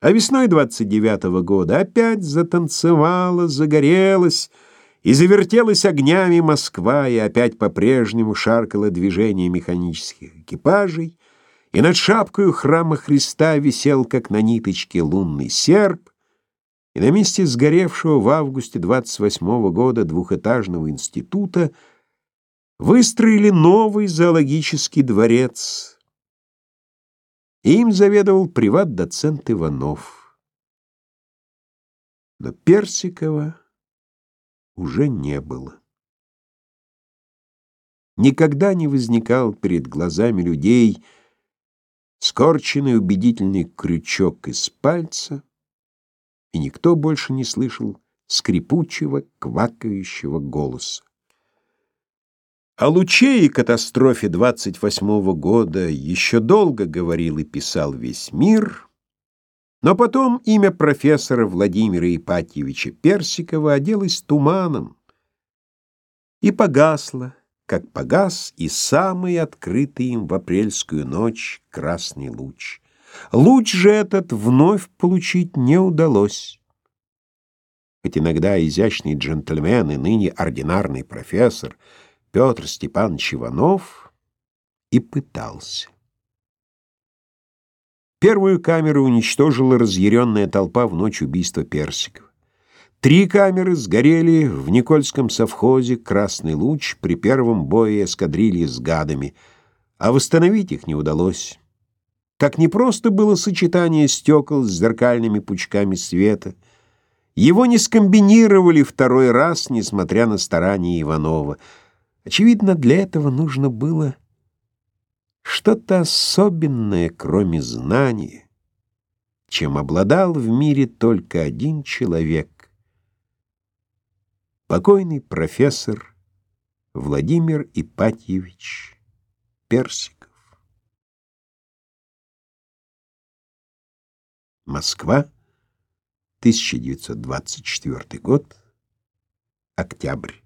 А весной 29-го года опять затанцевала, загорелась и завертелась огнями Москва, и опять по-прежнему шаркало движение механических экипажей, и над шапкою храма Христа висел, как на ниточке, лунный серп, и на месте сгоревшего в августе 28-го года двухэтажного института выстроили новый зоологический дворец, им заведовал приват-доцент Иванов. Но Персикова уже не было. Никогда не возникал перед глазами людей скорченный убедительный крючок из пальца, и никто больше не слышал скрипучего, квакающего голоса. О луче и катастрофе 28-го года еще долго говорил и писал весь мир, но потом имя профессора Владимира Ипатьевича Персикова оделось туманом и погасло, как погас и самый открытый им в апрельскую ночь красный луч. Луч же этот вновь получить не удалось. Хоть иногда изящный джентльмен и ныне ординарный профессор — Петр Степанович Иванов и пытался. Первую камеру уничтожила разъяренная толпа в ночь убийства Персикова. Три камеры сгорели в Никольском совхозе «Красный луч» при первом бое эскадрильи с гадами, а восстановить их не удалось. Как непросто было сочетание стекол с зеркальными пучками света. Его не скомбинировали второй раз, несмотря на старания Иванова — Очевидно, для этого нужно было что-то особенное, кроме знания, чем обладал в мире только один человек — покойный профессор Владимир Ипатьевич Персиков. Москва, 1924 год, октябрь.